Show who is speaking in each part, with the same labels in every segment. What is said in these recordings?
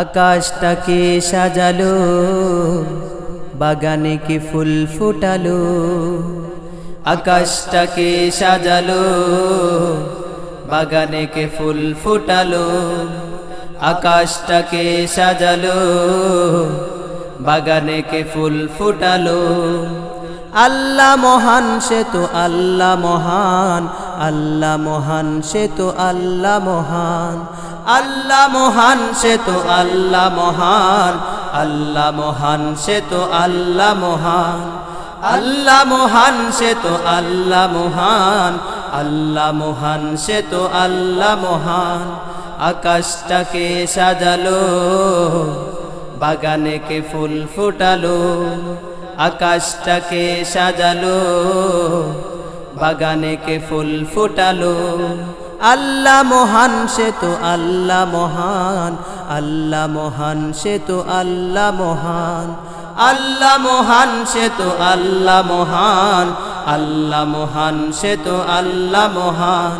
Speaker 1: আকাশটাকে সাজালো, বাগানে কি ফুল ফুটালো? আকাশটাকে সাজালো, বাগানে কে ফুল ফুটালো? আকাশটাকে সাজালো, বাগানে কে ফুল ফুটালো? আল্লাহ মহান, সে তো আল্লাহ মহান। আল্লাহ মহান, সে তো আল্লাহ মহান। আল্লাহ মহান, সে তো আল্লাহ মহান। আল্লাহ মহান, সে তো আল্লাহ মহান। আল্লাহ মহান, সে তো আল্লাহ মহান। আল্লাহ মহান, সে তো আল্লাহ মহান। আকাশটাকে সাজালো বাগানে কে ফুল ফুটালো। আকাশটাকে সাজালো, বাগানে কে ফুল ফুটালো। আল্লাহ মহান, সে তো আল্লাহ মহান। আল্লাহ মহান, সে তো আল্লাহ মহান। আল্লাহ মহান, সে তো আল্লাহ মহান। আল্লাহ মহান, সে তো আল্লাহ মহান।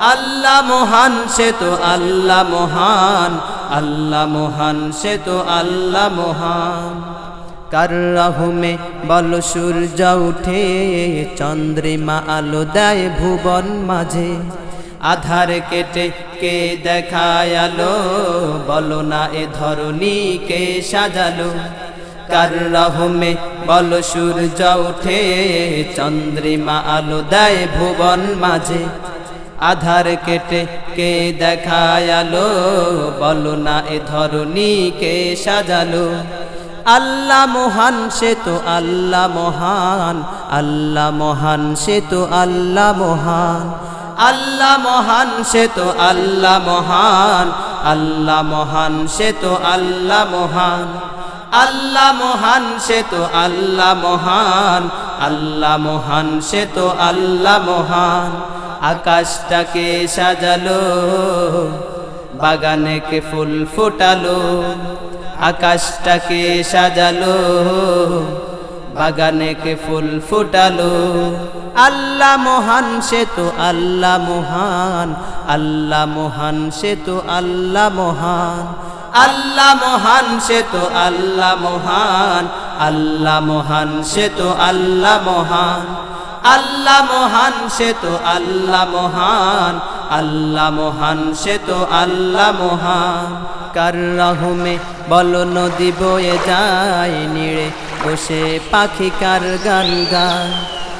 Speaker 1: আল্লাহ মহান, সে তো আল্লাহ মহান। আল্লাহ মহান, সে তো আল্লাহ মহান। কার রহমে বল সূর্য উঠে, চন্দ্রিমা আলো দেয় ভুবন মাঝে। আধার কেটে কে দেখায় আলো বলো না এ ধরনী কে সাজালো। কার রহমে বল সূর্য উঠে, চন্দ্রিমা আলো দেয় ভুবন মাঝে। আধার কেটে কে দেখায় আলো বলো না এ ধরনী কে সাজালো। আল্লাহ মহান, সে তো আল্লাহ মহান। আল্লাহ মহান, সে তো আল্লাহ মহান। আল্লাহ মহান, সে তো আল্লাহ মহান। আল্লাহ মহান, সে তো আল্লাহ মহান। আল্লাহ মহান, সে তো আল্লাহ মহান। আল্লাহ মহান, সে তো আল্লাহ মহান। আকাশটাকে সাজালো বাগানে কে ফুল ফুটালো। আকাশটাকে সাজালো, বাগানে কে ফুল ফুটালো। আল্লাহ মহান, সে তো আল্লাহ মহান। আল্লাহ মহান, সে তো আল্লাহ মহান। আল্লাহ মহান, সে তো আল্লাহ মহান। আল্লাহ মহান, সে তো আল্লাহ মহান। আল্লাহ মহান, সে তো আল্লাহ মহান। আল্লাহ মহান, সে তো আল্লাহ মহান। কার রহমে বল নদী বয়ে যায় নিড়ে, বসে পাখি কার গান গায়।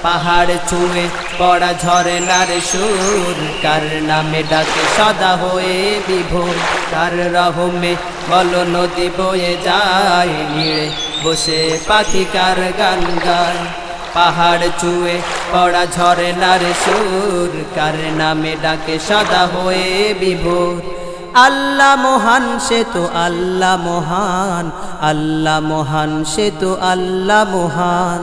Speaker 1: পাহাড় ছুঁয়ে পড়া ঝরে নার সুর, কার নামে ডাকে সদা হয়ে বিভোর। কার রহমে বল নদী বয়ে যায় নিড়ে, বসে পাখি কার গান গায়। পাহাড় চুয়ে পড়া ঝরে নার সুর, কার নামে ডাকে সদা হয়ে বিভোর। আল্লাহ মহান, সে তো আল্লাহ মহান। আল্লাহ মহান, সে তো আল্লাহ মহান।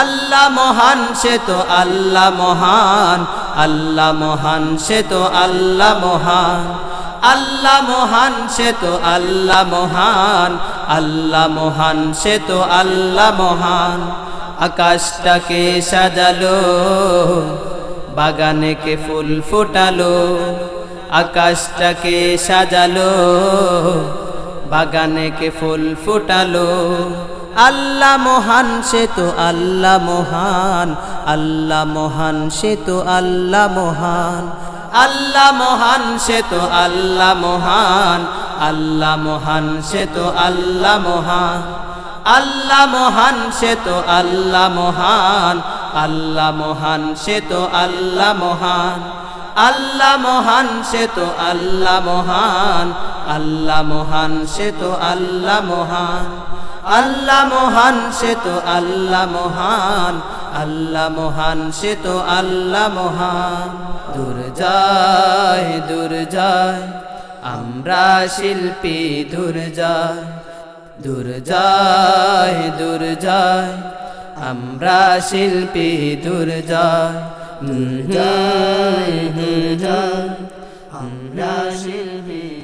Speaker 1: আল্লাহ মহান, সে তো আল্লাহ মহান। আল্লাহ মহান, সে তো আল্লাহ মহান। আল্লাহ মহান, সে তো আল্লাহ মহান। আল্লাহ মহান, সে তো আল্লাহ মহান। আকাশটাকে সাজালো বাগানে কে ফুল ফোটালো, আকাশটাকে সাজালো বাগানে কে ফুল ফোটালো। আল্লাহ মহান, সে তো আল্লাহ মহান আল্লাহ মহান, সে তো আল্লাহ মহান। আল্লাহ মহান, সে তো আল্লাহ মহান আল্লাহ মহান, সে তো আল্লাহ মহান। আল্লাহ মহান, সে তো আল্লাহ মহান। আল্লাহ মহান, সে তো আল্লাহ মহান। আল্লাহ মহান, সে তো আল্লাহ মহান। আল্লাহ মহান, সে তো আল্লাহ মহান। আল্লাহ মহান, সে তো আল্লাহ মহান। আল্লাহ মহান, সে তো আল্লাহ মহান। দূর যায় দূর যায়। আমরা শিল্পী, দূর যায়। দূর যায় দূর যায় আমরা শিল্পী দূর যায়। আমরা শিল্পী